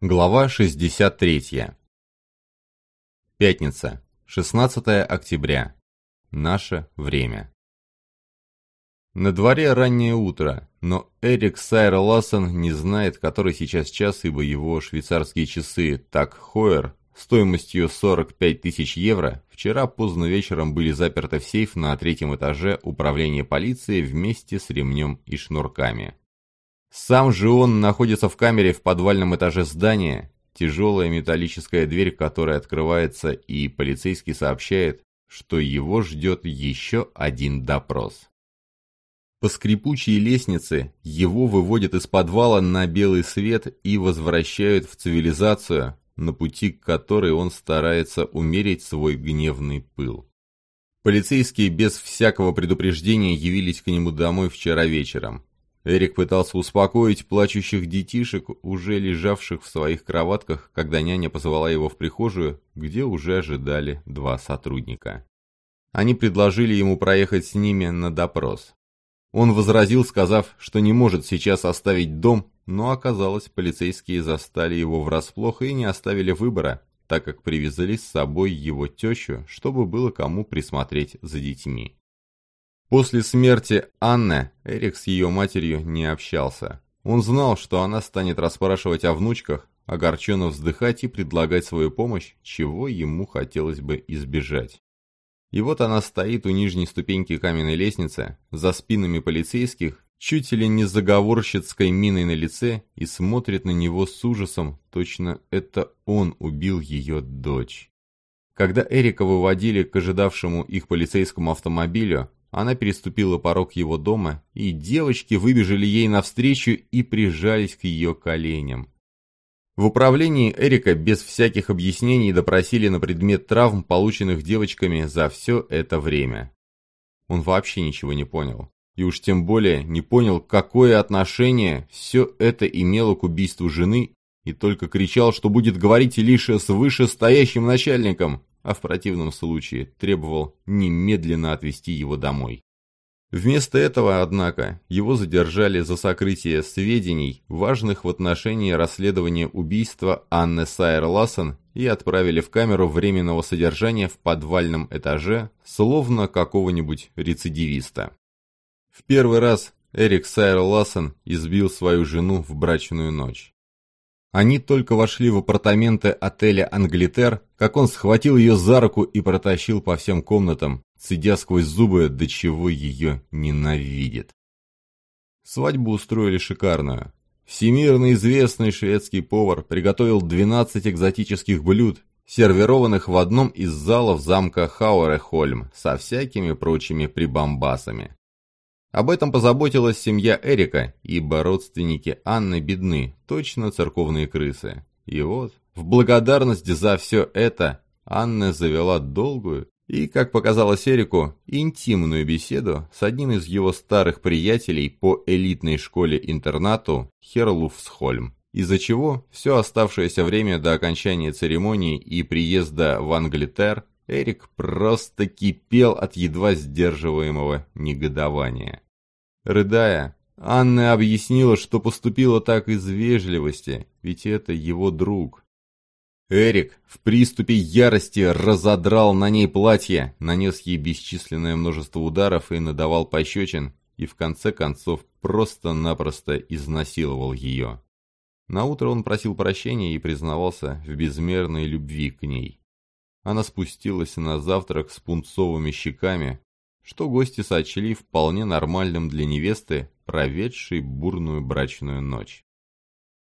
Глава 63. Пятница, 16 октября. Наше время. На дворе раннее утро, но Эрик Сайр Лассен не знает, который сейчас час, ибо его швейцарские часы Так Хойер стоимостью 45 тысяч евро вчера поздно вечером были заперты в сейф на третьем этаже управления полиции вместе с ремнем и шнурками. Сам же он находится в камере в подвальном этаже здания, тяжелая металлическая дверь, которая открывается, и полицейский сообщает, что его ждет еще один допрос. По скрипучей лестнице его выводят из подвала на белый свет и возвращают в цивилизацию, на пути к которой он старается умерить свой гневный пыл. Полицейские без всякого предупреждения явились к нему домой вчера вечером. Эрик пытался успокоить плачущих детишек, уже лежавших в своих кроватках, когда няня позвала его в прихожую, где уже ожидали два сотрудника. Они предложили ему проехать с ними на допрос. Он возразил, сказав, что не может сейчас оставить дом, но оказалось, полицейские застали его врасплох и не оставили выбора, так как привезли с собой его тещу, чтобы было кому присмотреть за детьми. После смерти Анны Эрик с ее матерью не общался. Он знал, что она станет расспрашивать о внучках, огорченно вздыхать и предлагать свою помощь, чего ему хотелось бы избежать. И вот она стоит у нижней ступеньки каменной лестницы, за спинами полицейских, чуть ли не заговорщицкой миной на лице, и смотрит на него с ужасом, точно это он убил ее дочь. Когда Эрика выводили к ожидавшему их полицейскому автомобилю, она переступила порог его дома, и девочки выбежали ей навстречу и прижались к ее коленям. В управлении Эрика без всяких объяснений допросили на предмет травм, полученных девочками за все это время. Он вообще ничего не понял. И уж тем более не понял, какое отношение все это имело к убийству жены, и только кричал, что будет говорить лишь с вышестоящим начальником, а в противном случае требовал немедленно отвезти его домой. Вместо этого, однако, его задержали за сокрытие сведений, важных в отношении расследования убийства Анны Сайер Лассен и отправили в камеру временного содержания в подвальном этаже, словно какого-нибудь рецидивиста. В первый раз Эрик Сайер Лассен избил свою жену в брачную ночь. Они только вошли в апартаменты отеля «Англитер», как он схватил ее за руку и протащил по всем комнатам, цедя сквозь зубы, до чего ее ненавидит. Свадьбу устроили шикарную. Всемирно известный шведский повар приготовил 12 экзотических блюд, сервированных в одном из залов замка Хауэрехольм со всякими прочими прибамбасами. Об этом позаботилась семья Эрика, ибо родственники Анны бедны, точно церковные крысы. И вот, в благодарность за все это, Анна завела долгую и, как показалось Эрику, интимную беседу с одним из его старых приятелей по элитной школе-интернату Херлуфсхольм, из-за чего все оставшееся время до окончания церемонии и приезда в Англитер Эрик просто кипел от едва сдерживаемого негодования. Рыдая, Анна объяснила, что поступила так из вежливости, ведь это его друг. Эрик в приступе ярости разодрал на ней платье, нанес ей бесчисленное множество ударов и надавал пощечин, и в конце концов просто-напросто изнасиловал ее. Наутро он просил прощения и признавался в безмерной любви к ней. Она спустилась на завтрак с пунцовыми щеками, что гости сочли вполне нормальным для невесты, проведшей бурную брачную ночь.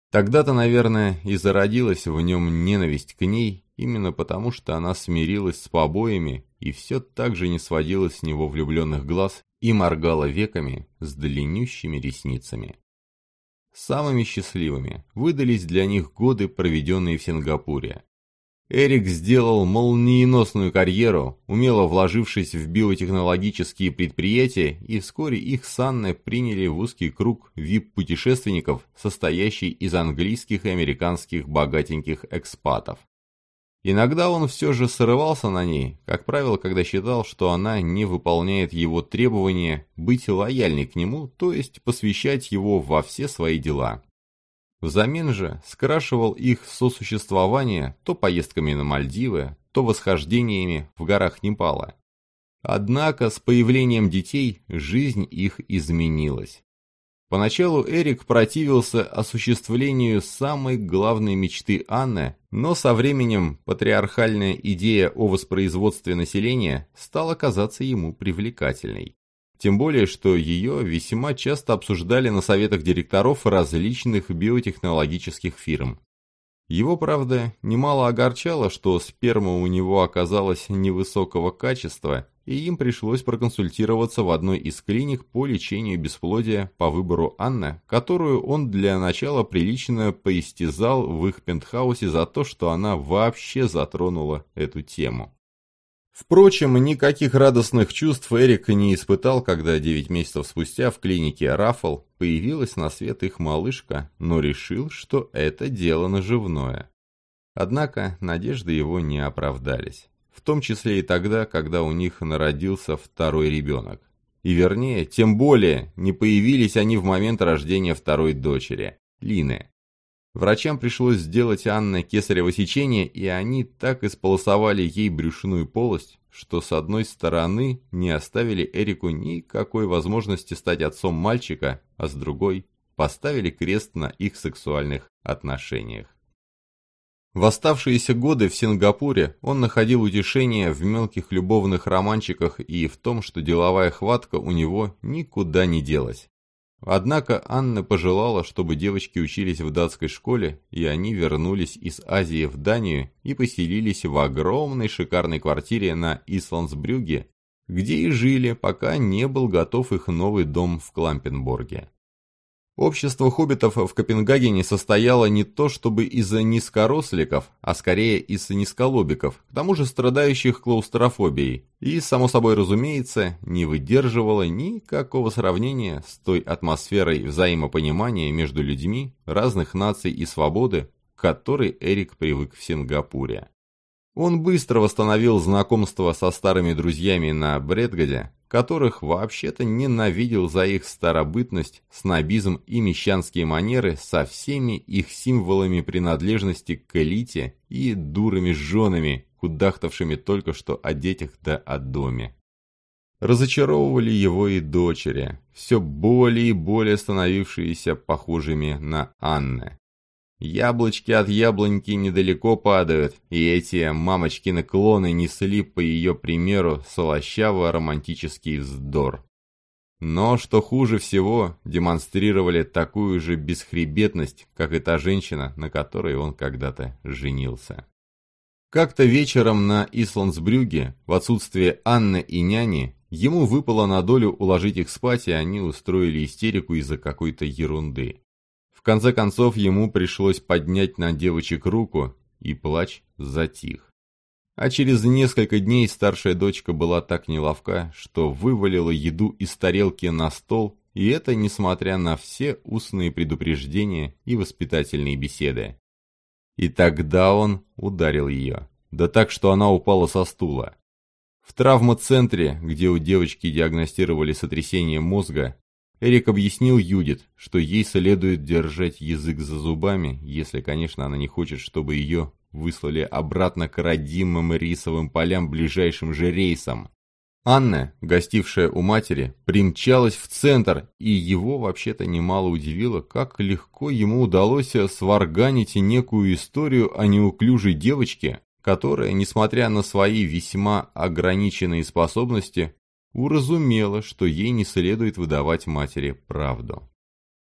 Тогда-то, наверное, и зародилась в нем ненависть к ней, именно потому что она смирилась с побоями и все так же не сводила с него влюбленных глаз и моргала веками с длиннющими ресницами. Самыми счастливыми выдались для них годы, проведенные в Сингапуре. Эрик сделал молниеносную карьеру, умело вложившись в биотехнологические предприятия, и вскоре их с Анной приняли в узкий круг вип-путешественников, состоящий из английских и американских богатеньких экспатов. Иногда он все же срывался на ней, как правило, когда считал, что она не выполняет его требования быть лояльной к нему, то есть посвящать его во все свои дела. Взамен же скрашивал их сосуществование то поездками на Мальдивы, то восхождениями в горах Непала. Однако с появлением детей жизнь их изменилась. Поначалу Эрик противился осуществлению самой главной мечты Анны, но со временем патриархальная идея о воспроизводстве населения стала казаться ему привлекательной. Тем более, что ее весьма часто обсуждали на советах директоров различных биотехнологических фирм. Его, правда, немало огорчало, что сперма у него оказалась невысокого качества, и им пришлось проконсультироваться в одной из клиник по лечению бесплодия по выбору Анны, которую он для начала прилично поистязал в их пентхаусе за то, что она вообще затронула эту тему. Впрочем, никаких радостных чувств Эрик не испытал, когда 9 месяцев спустя в клинике Раффл появилась на свет их малышка, но решил, что это дело наживное. Однако надежды его не оправдались. В том числе и тогда, когда у них народился второй ребенок. И вернее, тем более, не появились они в момент рождения второй дочери, Лины. Врачам пришлось сделать Анне кесарево сечение, и они так исполосовали ей брюшную полость, что с одной стороны не оставили Эрику никакой возможности стать отцом мальчика, а с другой поставили крест на их сексуальных отношениях. В оставшиеся годы в Сингапуре он находил утешение в мелких любовных романчиках и в том, что деловая хватка у него никуда не делась. Однако Анна пожелала, чтобы девочки учились в датской школе, и они вернулись из Азии в Данию и поселились в огромной шикарной квартире на Исландсбрюге, где и жили, пока не был готов их новый дом в Клампенборге. Общество хоббитов в Копенгагене состояло не то чтобы из-за низкоросликов, а скорее из низколобиков, к тому же страдающих клаустрофобией, и, само собой разумеется, не выдерживало никакого сравнения с той атмосферой взаимопонимания между людьми разных наций и свободы, к которой Эрик привык в Сингапуре. Он быстро восстановил знакомство со старыми друзьями на Бредгаде, которых вообще-то ненавидел за их старобытность, снобизм и мещанские манеры со всеми их символами принадлежности к элите и дурыми женами, кудахтавшими только что о детях да о доме. Разочаровывали его и дочери, все более и более становившиеся похожими на Анны. Яблочки от яблоньки недалеко падают, и эти мамочки-наклоны несли по ее примеру солощаво-романтический вздор. Но, что хуже всего, демонстрировали такую же бесхребетность, как и та женщина, на которой он когда-то женился. Как-то вечером на Исландсбрюге, в отсутствие Анны и няни, ему выпало на долю уложить их спать, и они устроили истерику из-за какой-то ерунды конце концов ему пришлось поднять на девочек руку, и плач затих. А через несколько дней старшая дочка была так неловка, что вывалила еду из тарелки на стол, и это несмотря на все устные предупреждения и воспитательные беседы. И тогда он ударил ее, да так, что она упала со стула. В травмоцентре, где у девочки диагностировали сотрясение мозга, Эрик объяснил Юдит, что ей следует держать язык за зубами, если, конечно, она не хочет, чтобы ее выслали обратно к родимым рисовым полям ближайшим же рейсом. Анна, гостившая у матери, примчалась в центр, и его вообще-то немало удивило, как легко ему удалось сварганить некую историю о неуклюжей девочке, которая, несмотря на свои весьма ограниченные способности, уразумела, что ей не следует выдавать матери правду.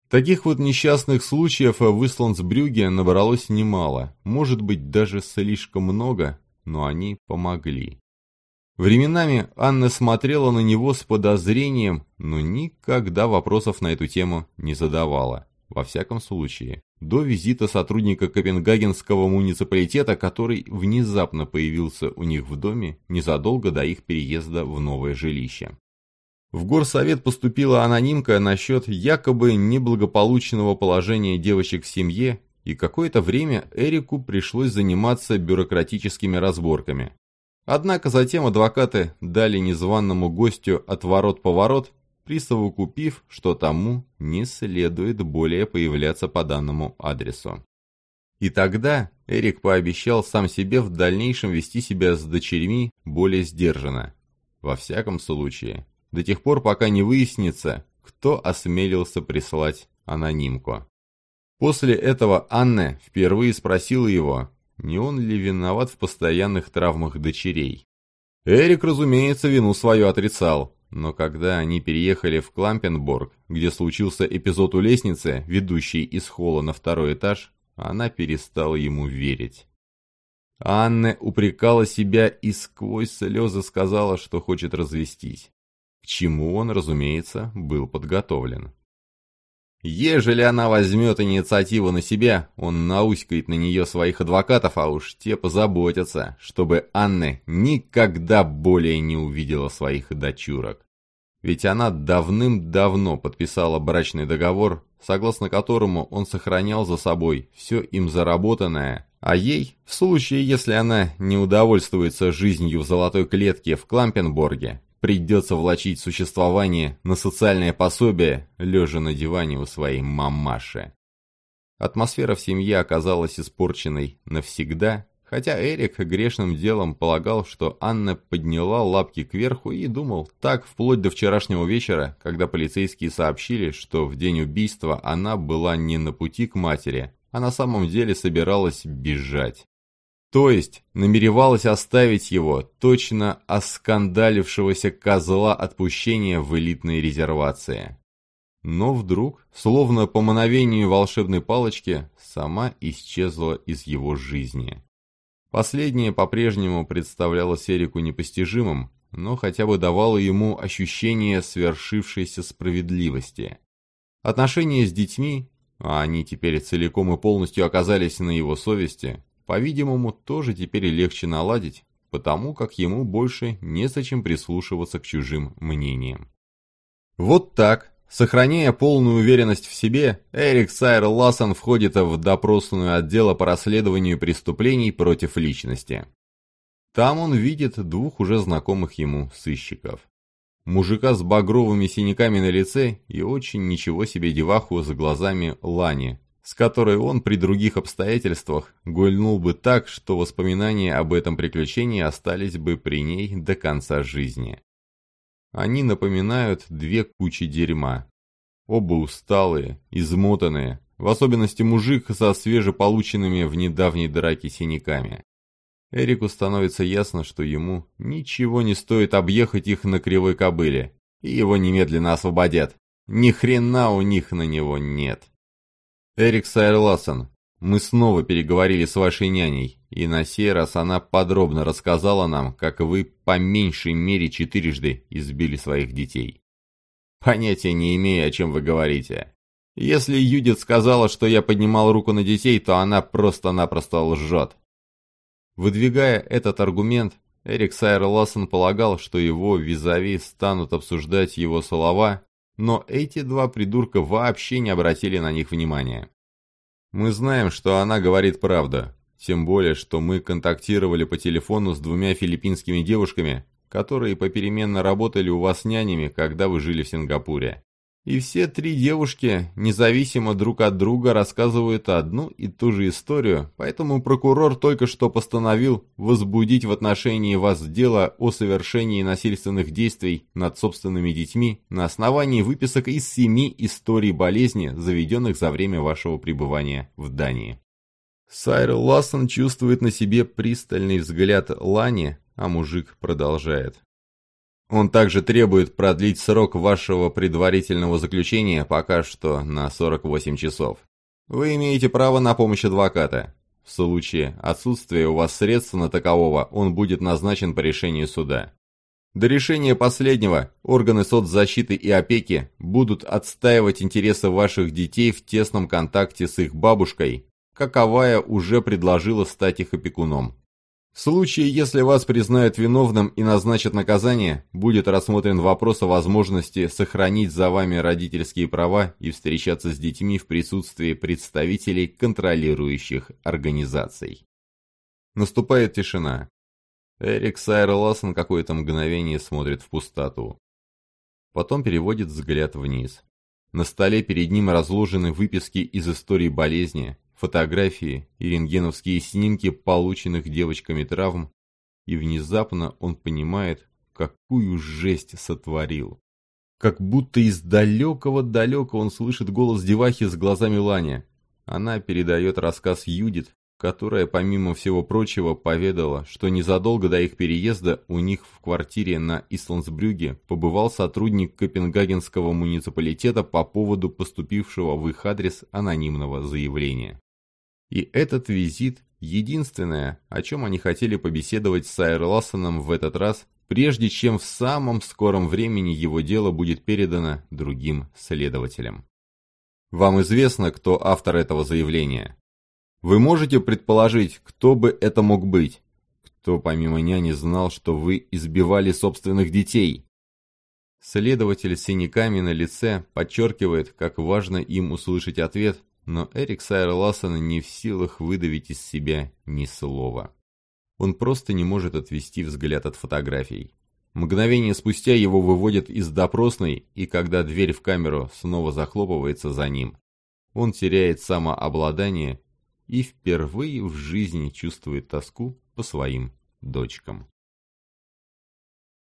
Таких вот несчастных случаев в Исландсбрюге набралось немало, может быть даже слишком много, но они помогли. Временами Анна смотрела на него с подозрением, но никогда вопросов на эту тему не задавала. Во всяком случае, до визита сотрудника Копенгагенского муниципалитета, который внезапно появился у них в доме незадолго до их переезда в новое жилище. В горсовет поступила анонимка насчет якобы неблагополучного положения девочек в семье, и какое-то время Эрику пришлось заниматься бюрократическими разборками. Однако затем адвокаты дали незваному гостю отворот-поворот, присовокупив, что тому не следует более появляться по данному адресу. И тогда Эрик пообещал сам себе в дальнейшем вести себя с дочерьми более сдержанно. Во всяком случае, до тех пор, пока не выяснится, кто осмелился прислать анонимку. После этого Анна впервые спросила его, не он ли виноват в постоянных травмах дочерей. Эрик, разумеется, вину свою отрицал, но когда они переехали в Клампенборг, где случился эпизод у лестницы, ведущей из холла на второй этаж, она перестала ему верить. Анна упрекала себя и сквозь слезы сказала, что хочет развестись. К чему он, разумеется, был подготовлен. Ежели она возьмет инициативу на себя, он науськает на нее своих адвокатов, а уж те позаботятся, чтобы Анна никогда более не увидела своих дочурок. Ведь она давным-давно подписала брачный договор, согласно которому он сохранял за собой все им заработанное, а ей, в случае, если она не удовольствуется жизнью в золотой клетке в Клампенборге, Придется влачить существование на социальное пособие, лежа на диване у своей мамаши. Атмосфера в семье оказалась испорченной навсегда, хотя Эрик грешным делом полагал, что Анна подняла лапки кверху и думал так вплоть до вчерашнего вечера, когда полицейские сообщили, что в день убийства она была не на пути к матери, а на самом деле собиралась бежать. То есть намеревалась оставить его, точно оскандалившегося козла отпущения в элитной резервации. Но вдруг, словно по мановению волшебной палочки, сама исчезла из его жизни. Последнее по-прежнему представлялось Эрику непостижимым, но хотя бы давало ему ощущение свершившейся справедливости. Отношения с детьми, а они теперь целиком и полностью оказались на его совести, по-видимому, тоже теперь легче наладить, потому как ему больше незачем прислушиваться к чужим мнениям. Вот так, сохраняя полную уверенность в себе, Эрик Сайр Лассен входит в допросную отдела по расследованию преступлений против личности. Там он видит двух уже знакомых ему сыщиков. Мужика с багровыми синяками на лице и очень ничего себе деваху за глазами Лани, с которой он при других обстоятельствах гульнул бы так, что воспоминания об этом приключении остались бы при ней до конца жизни. Они напоминают две кучи дерьма. Оба усталые, измотанные, в особенности мужик со свежеполученными в недавней драке синяками. Эрику становится ясно, что ему ничего не стоит объехать их на кривой кобыле, и его немедленно освободят. Ни хрена у них на него нет. «Эрик Сайрласон, мы снова переговорили с вашей няней, и на сей раз она подробно рассказала нам, как вы по меньшей мере четырежды избили своих детей. Понятия не имею, о чем вы говорите. Если Юдит сказала, что я поднимал руку на детей, то она просто-напросто лжет». Выдвигая этот аргумент, Эрик Сайр Лассен полагал, что его визави станут обсуждать его слова но эти два придурка вообще не обратили на них внимания. Мы знаем, что она говорит правду, тем более, что мы контактировали по телефону с двумя филиппинскими девушками, которые попеременно работали у вас нянями, когда вы жили в Сингапуре. И все три девушки, независимо друг от друга, рассказывают одну и ту же историю, поэтому прокурор только что постановил возбудить в отношении вас дело о совершении насильственных действий над собственными детьми на основании выписок из семи историй болезни, заведенных за время вашего пребывания в Дании. Сайр Лассен чувствует на себе пристальный взгляд Лани, а мужик продолжает. Он также требует продлить срок вашего предварительного заключения пока что на 48 часов. Вы имеете право на помощь адвоката. В случае отсутствия у вас средств на такового, он будет назначен по решению суда. До решения последнего органы соцзащиты и опеки будут отстаивать интересы ваших детей в тесном контакте с их бабушкой, каковая уже предложила стать их опекуном. В случае, если вас признают виновным и назначат наказание, будет рассмотрен вопрос о возможности сохранить за вами родительские права и встречаться с детьми в присутствии представителей контролирующих организаций. Наступает тишина. Эрик Сайр Лассен какое-то мгновение смотрит в пустоту. Потом переводит взгляд вниз. На столе перед ним разложены выписки из истории болезни, фотографии и рентгеновские снимки полученных девочками травм, и внезапно он понимает, какую жесть сотворил. Как будто из далекого-далека он слышит голос девахи с глазами Лани. Она передает рассказ Юдит, которая, помимо всего прочего, поведала, что незадолго до их переезда у них в квартире на Исландсбрюге побывал сотрудник Копенгагенского муниципалитета по поводу поступившего в их адрес анонимного заявления. И этот визит – единственное, о чем они хотели побеседовать с Сайр Лассоном в этот раз, прежде чем в самом скором времени его дело будет передано другим следователям. Вам известно, кто автор этого заявления? Вы можете предположить, кто бы это мог быть? Кто помимо няни знал, что вы избивали собственных детей? Следователь с синяками на лице подчеркивает, как важно им услышать ответ, но Эрик Сайер Лассен не в силах выдавить из себя ни слова. Он просто не может отвести взгляд от фотографий. Мгновение спустя его выводят из допросной, и когда дверь в камеру снова захлопывается за ним, он теряет самообладание и впервые в жизни чувствует тоску по своим дочкам.